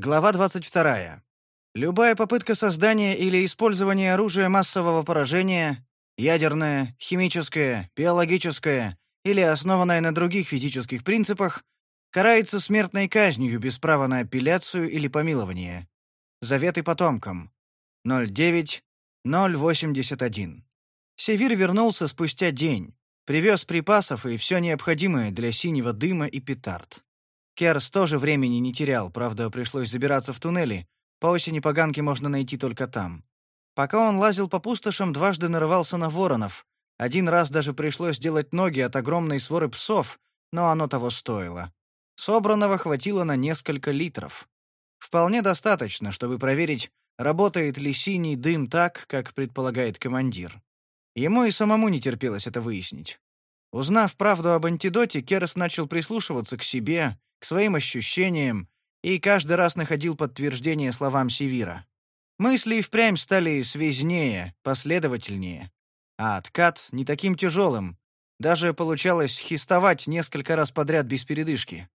Глава 22. Любая попытка создания или использования оружия массового поражения, ядерное, химическое, биологическое или основанное на других физических принципах, карается смертной казнью без права на апелляцию или помилование. Заветы потомкам. 09-081. Севир вернулся спустя день, привез припасов и все необходимое для синего дыма и петард. Керс тоже времени не терял, правда, пришлось забираться в туннели. По осени поганки можно найти только там. Пока он лазил по пустошам, дважды нарывался на воронов. Один раз даже пришлось делать ноги от огромной своры псов, но оно того стоило. Собранного хватило на несколько литров. Вполне достаточно, чтобы проверить, работает ли синий дым так, как предполагает командир. Ему и самому не терпелось это выяснить. Узнав правду об антидоте, Керс начал прислушиваться к себе, к своим ощущениям, и каждый раз находил подтверждение словам Севира. Мысли и впрямь стали связнее, последовательнее, а откат не таким тяжелым. Даже получалось хистовать несколько раз подряд без передышки.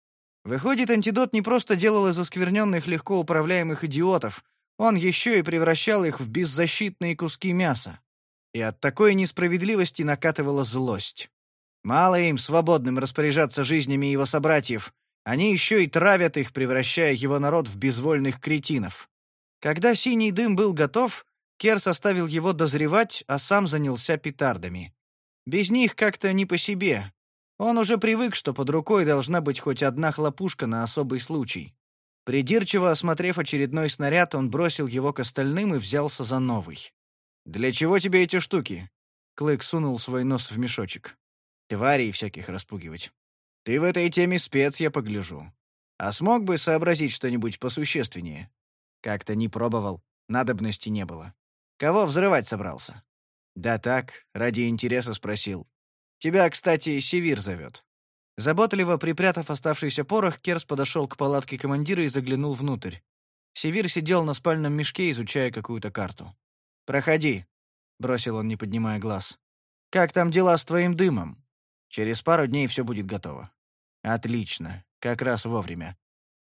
Выходит, антидот не просто делал из оскверненных легко управляемых идиотов, он еще и превращал их в беззащитные куски мяса. И от такой несправедливости накатывала злость. Мало им свободным распоряжаться жизнями его собратьев, они еще и травят их, превращая его народ в безвольных кретинов. Когда синий дым был готов, Керс оставил его дозревать, а сам занялся петардами. Без них как-то не по себе. Он уже привык, что под рукой должна быть хоть одна хлопушка на особый случай. Придирчиво осмотрев очередной снаряд, он бросил его к остальным и взялся за новый. «Для чего тебе эти штуки?» Клык сунул свой нос в мешочек. «Тварей всяких распугивать». Ты в этой теме спец, я погляжу. А смог бы сообразить что-нибудь посущественнее? Как-то не пробовал, надобности не было. Кого взрывать собрался? Да так, ради интереса спросил. Тебя, кстати, Севир зовет. Заботливо припрятав оставшийся порох, Керс подошел к палатке командира и заглянул внутрь. Севир сидел на спальном мешке, изучая какую-то карту. «Проходи», — бросил он, не поднимая глаз. «Как там дела с твоим дымом?» Через пару дней все будет готово. Отлично. Как раз вовремя.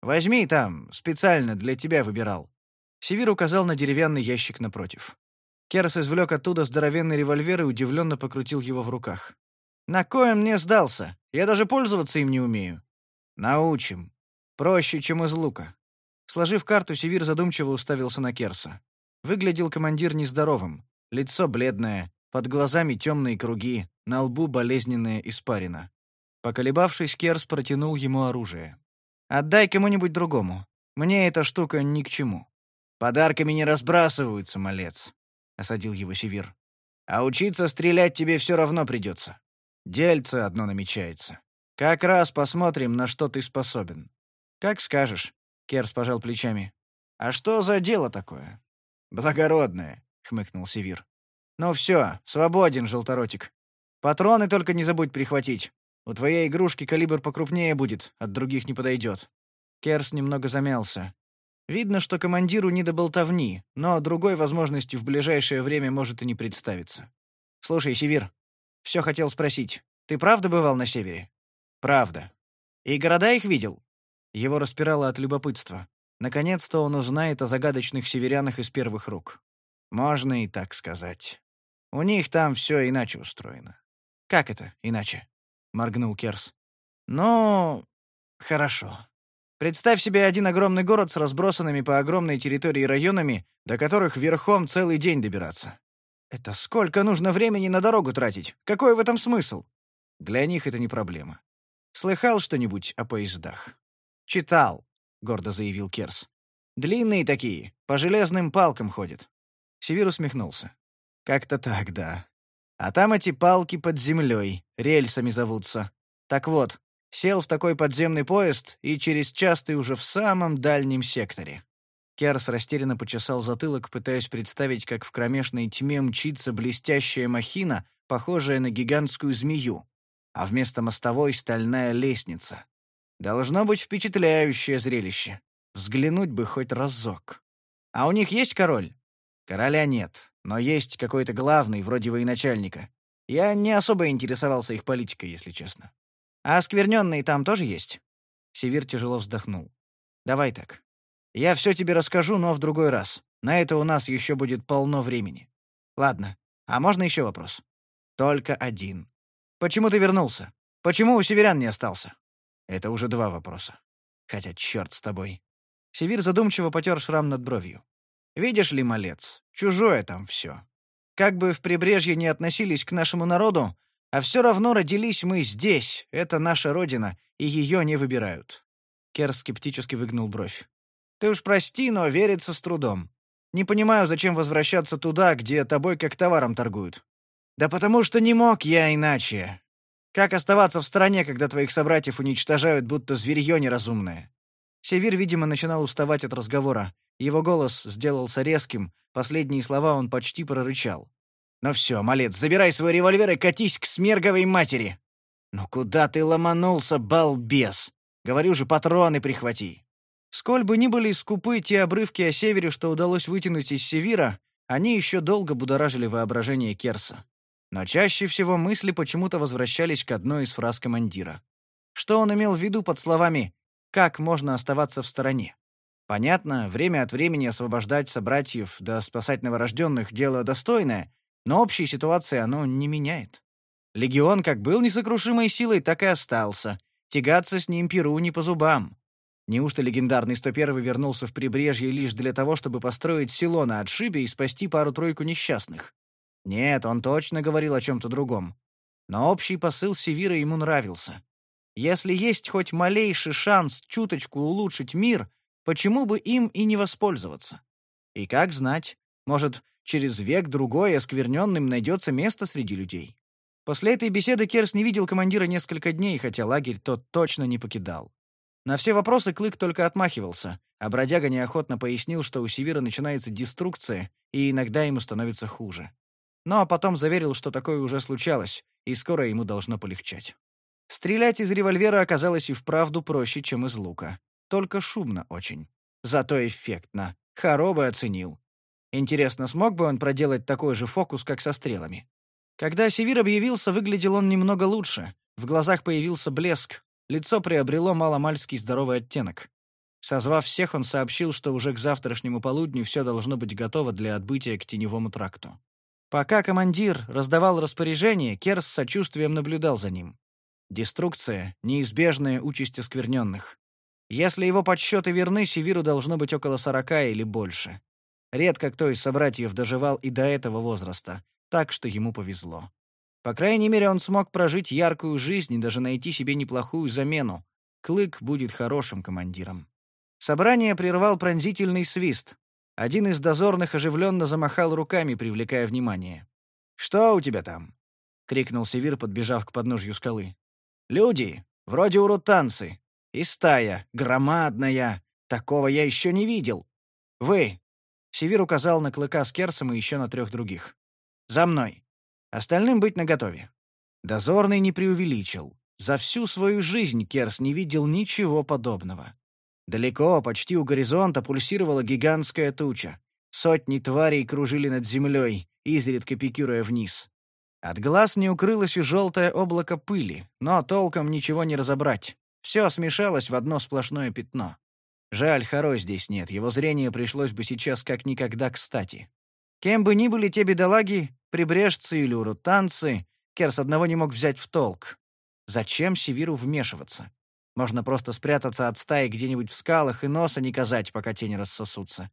Возьми там, специально для тебя выбирал. Севир указал на деревянный ящик напротив. Керс извлек оттуда здоровенный револьвер и удивленно покрутил его в руках. «На он мне сдался? Я даже пользоваться им не умею». «Научим. Проще, чем из лука». Сложив карту, Севир задумчиво уставился на Керса. Выглядел командир нездоровым. Лицо бледное, под глазами темные круги, на лбу болезненная испарина. Поколебавшись, Керс протянул ему оружие. «Отдай кому-нибудь другому. Мне эта штука ни к чему». «Подарками не разбрасываются, малец», — осадил его Севир. «А учиться стрелять тебе все равно придется. Дельце одно намечается. Как раз посмотрим, на что ты способен». «Как скажешь», — Керс пожал плечами. «А что за дело такое?» «Благородное», — хмыкнул Севир. «Ну все, свободен, желторотик. Патроны только не забудь прихватить. У твоей игрушки калибр покрупнее будет, от других не подойдет». Керс немного замялся. Видно, что командиру не до болтовни, но другой возможности в ближайшее время может и не представиться. «Слушай, Севир, все хотел спросить. Ты правда бывал на севере?» «Правда. И города их видел?» Его распирало от любопытства. Наконец-то он узнает о загадочных северянах из первых рук. Можно и так сказать. У них там все иначе устроено. «Как это иначе?» — моргнул Керс. «Ну, хорошо. Представь себе один огромный город с разбросанными по огромной территории районами, до которых верхом целый день добираться. Это сколько нужно времени на дорогу тратить? Какой в этом смысл? Для них это не проблема. Слыхал что-нибудь о поездах? Читал, гордо заявил Керс. Длинные такие, по железным палкам ходят. Севир усмехнулся. Как-то так, да. А там эти палки под землей, рельсами зовутся. Так вот, сел в такой подземный поезд, и через час ты уже в самом дальнем секторе». Керс растерянно почесал затылок, пытаясь представить, как в кромешной тьме мчится блестящая махина, похожая на гигантскую змею, а вместо мостовой — стальная лестница. Должно быть впечатляющее зрелище. Взглянуть бы хоть разок. А у них есть король? Короля нет. Но есть какой-то главный, вроде военачальника. Я не особо интересовался их политикой, если честно. А оскверненные там тоже есть?» Севир тяжело вздохнул. «Давай так. Я все тебе расскажу, но в другой раз. На это у нас еще будет полно времени. Ладно, а можно еще вопрос? Только один. Почему ты вернулся? Почему у северян не остался? Это уже два вопроса. Хотя черт с тобой. Севир задумчиво потер шрам над бровью. Видишь ли, малец, чужое там все. Как бы в прибрежье не относились к нашему народу, а все равно родились мы здесь, это наша родина, и ее не выбирают». Кер скептически выгнул бровь. «Ты уж прости, но верится с трудом. Не понимаю, зачем возвращаться туда, где тобой как товаром торгуют. Да потому что не мог я иначе. Как оставаться в стороне, когда твоих собратьев уничтожают, будто зверье неразумное?» Севир, видимо, начинал уставать от разговора. Его голос сделался резким, последние слова он почти прорычал. «Ну все, малец, забирай свой револьвер и катись к смерговой матери!» «Ну куда ты ломанулся, балбес? Говорю же, патроны прихвати!» Сколь бы ни были скупы те обрывки о севере, что удалось вытянуть из Севира, они еще долго будоражили воображение Керса. Но чаще всего мысли почему-то возвращались к одной из фраз командира. Что он имел в виду под словами «как можно оставаться в стороне»? Понятно, время от времени освобождать собратьев да спасать новорожденных — дело достойное, но общей ситуации оно не меняет. Легион как был несокрушимой силой, так и остался. Тягаться с ним Перу не по зубам. Неужто легендарный 101 вернулся в прибрежье лишь для того, чтобы построить село на отшибе и спасти пару-тройку несчастных? Нет, он точно говорил о чем-то другом. Но общий посыл Севира ему нравился. Если есть хоть малейший шанс чуточку улучшить мир, почему бы им и не воспользоваться? И как знать, может, Через век-другой оскверненным найдется место среди людей. После этой беседы Керс не видел командира несколько дней, хотя лагерь тот точно не покидал. На все вопросы Клык только отмахивался, а бродяга неохотно пояснил, что у Севира начинается деструкция, и иногда ему становится хуже. Ну а потом заверил, что такое уже случалось, и скоро ему должно полегчать. Стрелять из револьвера оказалось и вправду проще, чем из лука. Только шумно очень. Зато эффектно. Харобы оценил. Интересно, смог бы он проделать такой же фокус, как со стрелами? Когда Севир объявился, выглядел он немного лучше. В глазах появился блеск, лицо приобрело маломальский здоровый оттенок. Созвав всех, он сообщил, что уже к завтрашнему полудню все должно быть готово для отбытия к теневому тракту. Пока командир раздавал распоряжение, Керс с сочувствием наблюдал за ним. Деструкция — неизбежная участь оскверненных. Если его подсчеты верны, Севиру должно быть около сорока или больше. Редко кто из собратьев доживал и до этого возраста, так что ему повезло. По крайней мере, он смог прожить яркую жизнь и даже найти себе неплохую замену. Клык будет хорошим командиром. Собрание прервал пронзительный свист. Один из дозорных оживленно замахал руками, привлекая внимание. «Что у тебя там?» — крикнул Севир, подбежав к подножью скалы. «Люди, вроде урутанцы. И стая, громадная. Такого я еще не видел. Вы, Севир указал на Клыка с Керсом и еще на трех других. «За мной. Остальным быть наготове». Дозорный не преувеличил. За всю свою жизнь Керс не видел ничего подобного. Далеко, почти у горизонта, пульсировала гигантская туча. Сотни тварей кружили над землей, изредка пикируя вниз. От глаз не укрылось и желтое облако пыли, но толком ничего не разобрать. Все смешалось в одно сплошное пятно. Жаль, Харо здесь нет, его зрение пришлось бы сейчас как никогда кстати. Кем бы ни были те бедолаги, прибрежцы или урутанцы, Керс одного не мог взять в толк. Зачем Севиру вмешиваться? Можно просто спрятаться от стаи где-нибудь в скалах и носа не казать, пока тени рассосутся.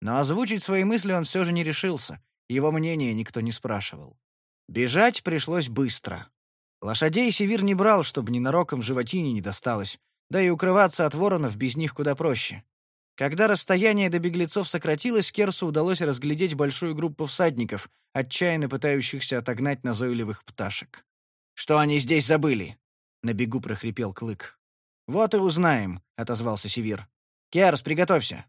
Но озвучить свои мысли он все же не решился. Его мнение никто не спрашивал. Бежать пришлось быстро. Лошадей Севир не брал, чтобы ненароком животине не досталось, да и укрываться от воронов без них куда проще. Когда расстояние до беглецов сократилось, Керсу удалось разглядеть большую группу всадников, отчаянно пытающихся отогнать назойливых пташек. «Что они здесь забыли?» — на бегу прохрипел Клык. «Вот и узнаем», — отозвался Севир. «Керс, приготовься».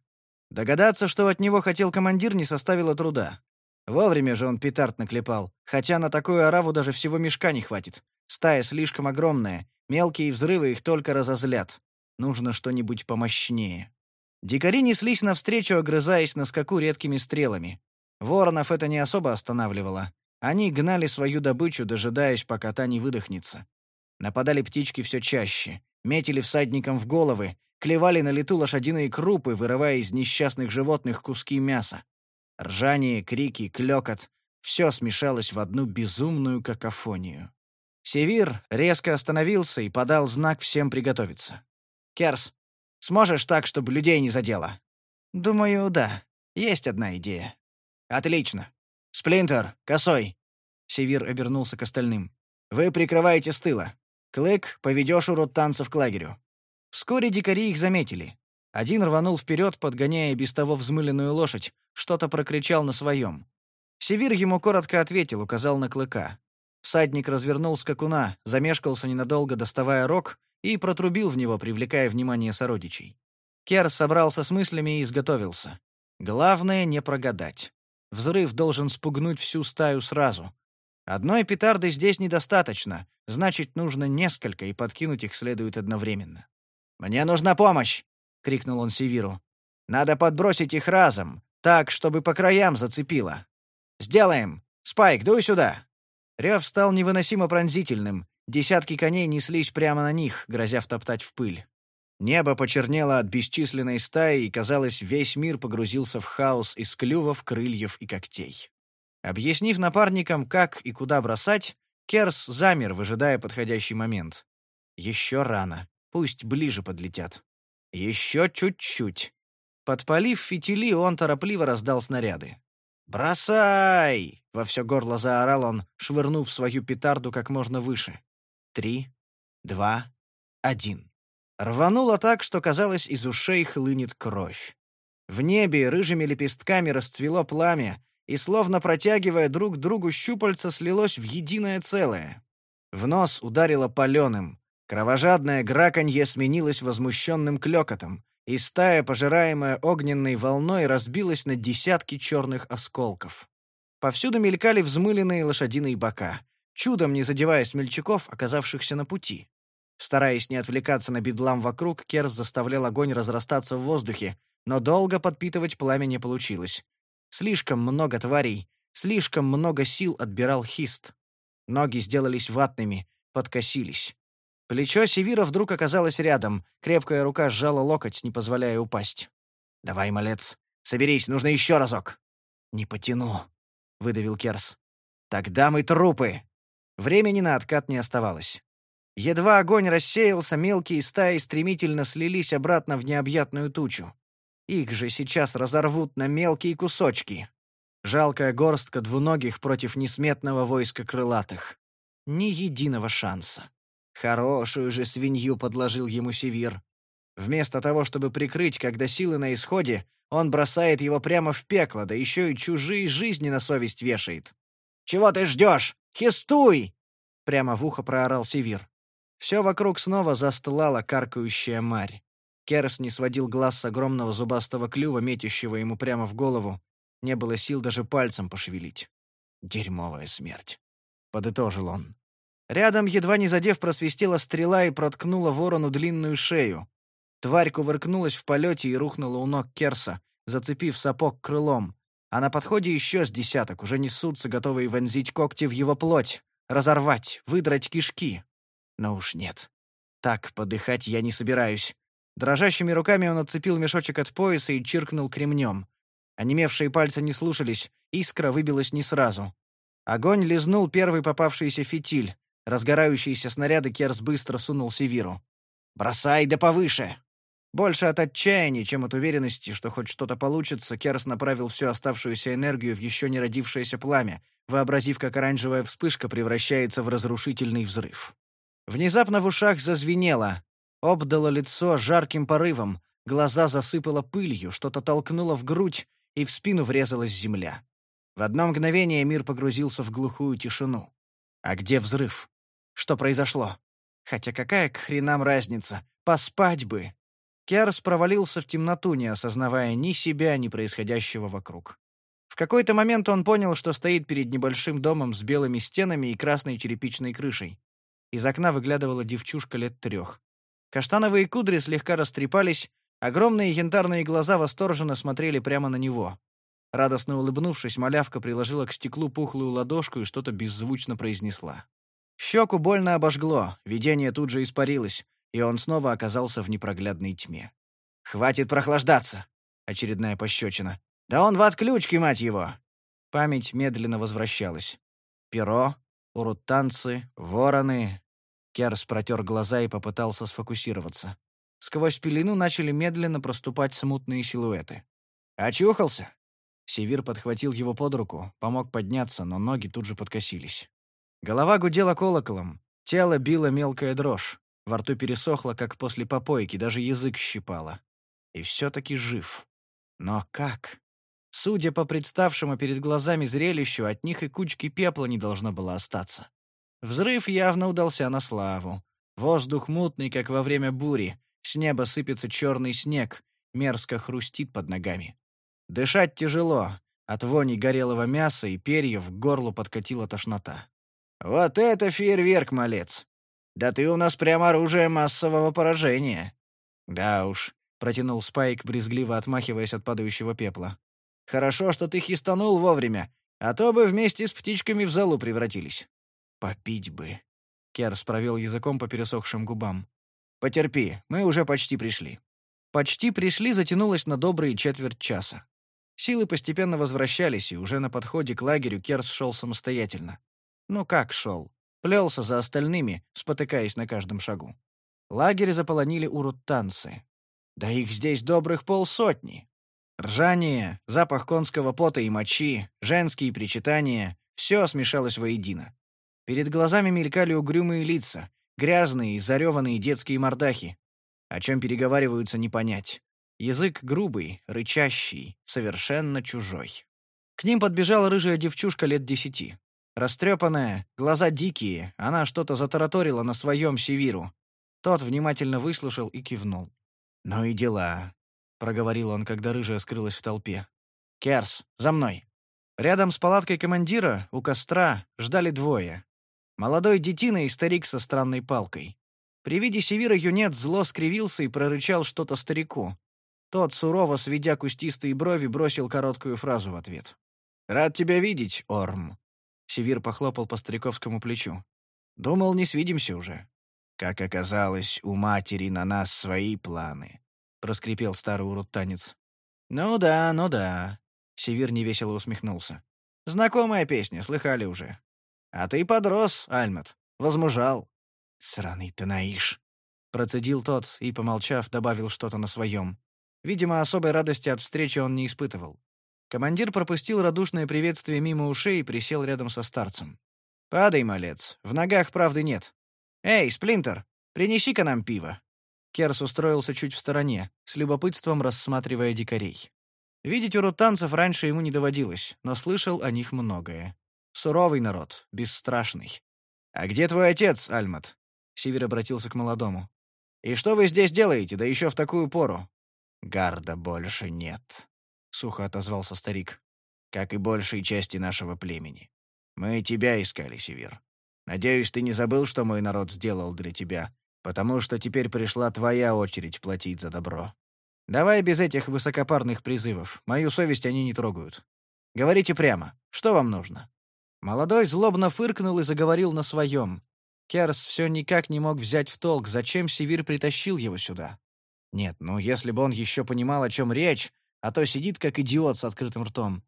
Догадаться, что от него хотел командир, не составило труда. Вовремя же он петард наклепал, хотя на такую ораву даже всего мешка не хватит. Стая слишком огромная, Мелкие взрывы их только разозлят. Нужно что-нибудь помощнее. Дикари неслись навстречу, огрызаясь на скаку редкими стрелами. Воронов это не особо останавливало. Они гнали свою добычу, дожидаясь, пока та не выдохнется. Нападали птички все чаще, метили всадникам в головы, клевали на лету лошадиные крупы, вырывая из несчастных животных куски мяса. Ржание, крики, клёкот — все смешалось в одну безумную какофонию. Севир резко остановился и подал знак всем приготовиться. «Керс, сможешь так, чтобы людей не задело?» «Думаю, да. Есть одна идея». «Отлично. Сплинтер, косой!» Севир обернулся к остальным. «Вы прикрываете с тыла. Клык, поведешь урод танцев к лагерю». Вскоре дикари их заметили. Один рванул вперед, подгоняя без того взмыленную лошадь, что-то прокричал на своем. Севир ему коротко ответил, указал на клыка. Всадник развернул скакуна, замешкался ненадолго, доставая рог, и протрубил в него, привлекая внимание сородичей. Кер собрался с мыслями и изготовился. Главное — не прогадать. Взрыв должен спугнуть всю стаю сразу. Одной петарды здесь недостаточно, значит, нужно несколько, и подкинуть их следует одновременно. «Мне нужна помощь!» — крикнул он Севиру. «Надо подбросить их разом, так, чтобы по краям зацепило. Сделаем! Спайк, дуй сюда!» Рев стал невыносимо пронзительным. Десятки коней неслись прямо на них, грозя втоптать в пыль. Небо почернело от бесчисленной стаи, и, казалось, весь мир погрузился в хаос из клювов, крыльев и когтей. Объяснив напарникам, как и куда бросать, Керс замер, выжидая подходящий момент. Еще рано. Пусть ближе подлетят. Еще чуть-чуть. Подпалив фитили, он торопливо раздал снаряды. «Бросай!» — во все горло заорал он, швырнув свою петарду как можно выше. Три, два, один. Рвануло так, что, казалось, из ушей хлынет кровь. В небе рыжими лепестками расцвело пламя, и, словно протягивая друг другу щупальца, слилось в единое целое. В нос ударило паленым. Кровожадное граканье сменилось возмущенным клёкотом и стая, пожираемая огненной волной, разбилась на десятки черных осколков. Повсюду мелькали взмыленные лошадиные бока, чудом не задевая смельчаков, оказавшихся на пути. Стараясь не отвлекаться на бедлам вокруг, Керс заставлял огонь разрастаться в воздухе, но долго подпитывать пламя не получилось. Слишком много тварей, слишком много сил отбирал хист. Ноги сделались ватными, подкосились. Плечо Севира вдруг оказалось рядом. Крепкая рука сжала локоть, не позволяя упасть. «Давай, малец, соберись, нужно еще разок». «Не потяну», — выдавил Керс. «Тогда мы трупы». Времени на откат не оставалось. Едва огонь рассеялся, мелкие стаи стремительно слились обратно в необъятную тучу. Их же сейчас разорвут на мелкие кусочки. Жалкая горстка двуногих против несметного войска крылатых. Ни единого шанса. Хорошую же свинью подложил ему Севир. Вместо того, чтобы прикрыть, когда силы на исходе, он бросает его прямо в пекло, да еще и чужие жизни на совесть вешает. «Чего ты ждешь? Хистуй!» Прямо в ухо проорал Севир. Все вокруг снова застлала каркающая марь. Керс не сводил глаз с огромного зубастого клюва, метящего ему прямо в голову. Не было сил даже пальцем пошевелить. «Дерьмовая смерть», — подытожил он. Рядом, едва не задев, просвистела стрела и проткнула ворону длинную шею. Тварь кувыркнулась в полете и рухнула у ног Керса, зацепив сапог крылом. А на подходе еще с десяток уже несутся, готовые вонзить когти в его плоть, разорвать, выдрать кишки. Но уж нет. Так подыхать я не собираюсь. Дрожащими руками он отцепил мешочек от пояса и чиркнул кремнем. Онемевшие пальцы не слушались, искра выбилась не сразу. Огонь лизнул первый попавшийся фитиль. Разгорающиеся снаряды Керс быстро сунул Севиру. «Бросай да повыше!» Больше от отчаяния, чем от уверенности, что хоть что-то получится, Керс направил всю оставшуюся энергию в еще не родившееся пламя, вообразив, как оранжевая вспышка превращается в разрушительный взрыв. Внезапно в ушах зазвенело, обдало лицо жарким порывом, глаза засыпало пылью, что-то толкнуло в грудь, и в спину врезалась земля. В одно мгновение мир погрузился в глухую тишину. А где взрыв? что произошло. Хотя какая к хренам разница? Поспать бы. Керс провалился в темноту, не осознавая ни себя, ни происходящего вокруг. В какой-то момент он понял, что стоит перед небольшим домом с белыми стенами и красной черепичной крышей. Из окна выглядывала девчушка лет трех. Каштановые кудри слегка растрепались, огромные янтарные глаза восторженно смотрели прямо на него. Радостно улыбнувшись, малявка приложила к стеклу пухлую ладошку и что-то беззвучно произнесла. Щеку больно обожгло, видение тут же испарилось. и он снова оказался в непроглядной тьме. «Хватит прохлаждаться!» — очередная пощечина. «Да он в отключке, мать его!» Память медленно возвращалась. Перо, урутанцы, вороны. Керс протер глаза и попытался сфокусироваться. Сквозь пелену начали медленно проступать смутные силуэты. «Очухался?» Севир подхватил его под руку, помог подняться, но ноги тут же подкосились. Голова гудела колоколом, тело било мелкая дрожь, во рту пересохло, как после попойки, даже язык щипало. И все-таки жив. Но как? Судя по представшему перед глазами зрелищу, от них и кучки пепла не должно было остаться. Взрыв явно удался на славу. Воздух мутный, как во время бури. С неба сыпется черный снег, мерзко хрустит под ногами. Дышать тяжело. От вони горелого мяса и перьев к горлу подкатила тошнота. «Вот это фейерверк, малец! Да ты у нас прямо оружие массового поражения!» «Да уж», — протянул Спайк, брезгливо отмахиваясь от падающего пепла. «Хорошо, что ты хистанул вовремя, а то бы вместе с птичками в залу превратились». «Попить бы». Керс провел языком по пересохшим губам. «Потерпи, мы уже почти пришли». «Почти пришли» затянулось на добрые четверть часа. Силы постепенно возвращались, и уже на подходе к лагерю Керс шел самостоятельно. Ну как шел? Плелся за остальными, спотыкаясь на каждом шагу. Лагерь заполонили уруттанцы. Да их здесь добрых полсотни. Ржание, запах конского пота и мочи, женские причитания — все смешалось воедино. Перед глазами мелькали угрюмые лица, грязные и зареванные детские мордахи. О чем переговариваются, не понять. Язык грубый, рычащий, совершенно чужой. К ним подбежала рыжая девчушка лет десяти. Растрепанная, глаза дикие, она что-то затараторила на своем севиру. Тот внимательно выслушал и кивнул. «Ну и дела», — проговорил он, когда рыжая скрылась в толпе. «Керс, за мной!» Рядом с палаткой командира, у костра, ждали двое. Молодой детина и старик со странной палкой. При виде Севира юнец зло скривился и прорычал что-то старику. Тот, сурово сведя кустистые брови, бросил короткую фразу в ответ. «Рад тебя видеть, Орм. Севир похлопал по стариковскому плечу. «Думал, не свидимся уже». «Как оказалось, у матери на нас свои планы», — проскрипел старый урод-танец. «Ну да, ну да», — Севир невесело усмехнулся. «Знакомая песня, слыхали уже. А ты подрос, Альмат, возмужал». «Сраный Танаиш», — процедил тот и, помолчав, добавил что-то на своем. Видимо, особой радости от встречи он не испытывал. Командир пропустил радушное приветствие мимо ушей и присел рядом со старцем. «Падай, малец, в ногах правды нет. Эй, Сплинтер, принеси-ка нам пиво». Керс устроился чуть в стороне, с любопытством рассматривая дикарей. Видеть урутанцев раньше ему не доводилось, но слышал о них многое. Суровый народ, бесстрашный. «А где твой отец, Альмат?» Сивер обратился к молодому. «И что вы здесь делаете, да еще в такую пору?» «Гарда больше нет», — сухо отозвался старик. «Как и большей части нашего племени. Мы тебя искали, Север. Надеюсь, ты не забыл, что мой народ сделал для тебя, потому что теперь пришла твоя очередь платить за добро. Давай без этих высокопарных призывов. Мою совесть они не трогают. Говорите прямо, что вам нужно?» Молодой злобно фыркнул и заговорил на своем. Керс все никак не мог взять в толк, зачем Севир притащил его сюда. Нет, ну если бы он еще понимал, о чем речь, а то сидит как идиот с открытым ртом.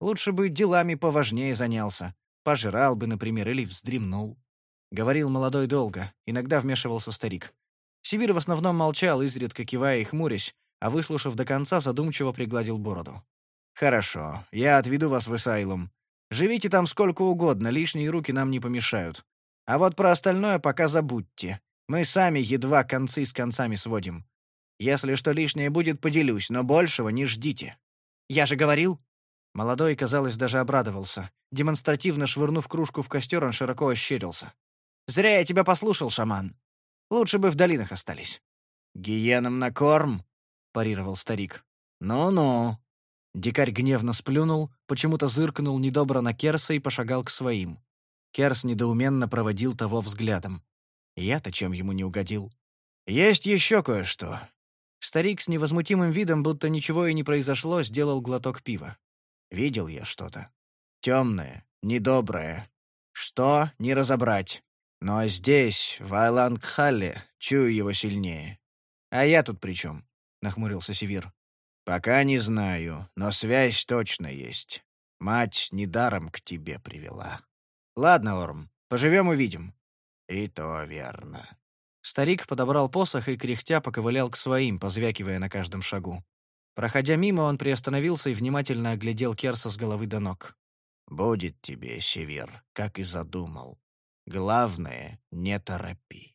Лучше бы делами поважнее занялся. Пожрал бы, например, или вздремнул. Говорил молодой долго, иногда вмешивался старик. Сибир в основном молчал, изредка кивая и хмурясь, а выслушав до конца, задумчиво пригладил бороду. «Хорошо, я отведу вас в Эсайлум. Живите там сколько угодно, лишние руки нам не помешают. А вот про остальное пока забудьте. Мы сами едва концы с концами сводим. Если что лишнее будет, поделюсь, но большего не ждите. Я же говорил. Молодой, казалось, даже обрадовался. Демонстративно швырнув кружку в костер, он широко ощерился. Зря я тебя послушал, шаман. Лучше бы в долинах остались. Гиенам на корм, парировал старик. Ну-ну. Дикарь гневно сплюнул, почему-то зыркнул недобро на Керса и пошагал к своим. Керс недоуменно проводил того взглядом. Я-то чем ему не угодил. «Есть еще кое-что. Старик с невозмутимым видом, будто ничего и не произошло, сделал глоток пива. Видел я что-то. Темное, недоброе. Что — не разобрать. Но здесь, в Айлангхалле, чую его сильнее. А я тут при чем? нахмурился Севир. Пока не знаю, но связь точно есть. Мать недаром к тебе привела. Ладно, Орм, поживем увидим. И то верно. Старик подобрал посох и кряхтя поковылял к своим, позвякивая на каждом шагу. Проходя мимо, он приостановился и внимательно оглядел Керса с головы до ног. «Будет тебе, Севир, как и задумал. Главное, не торопи».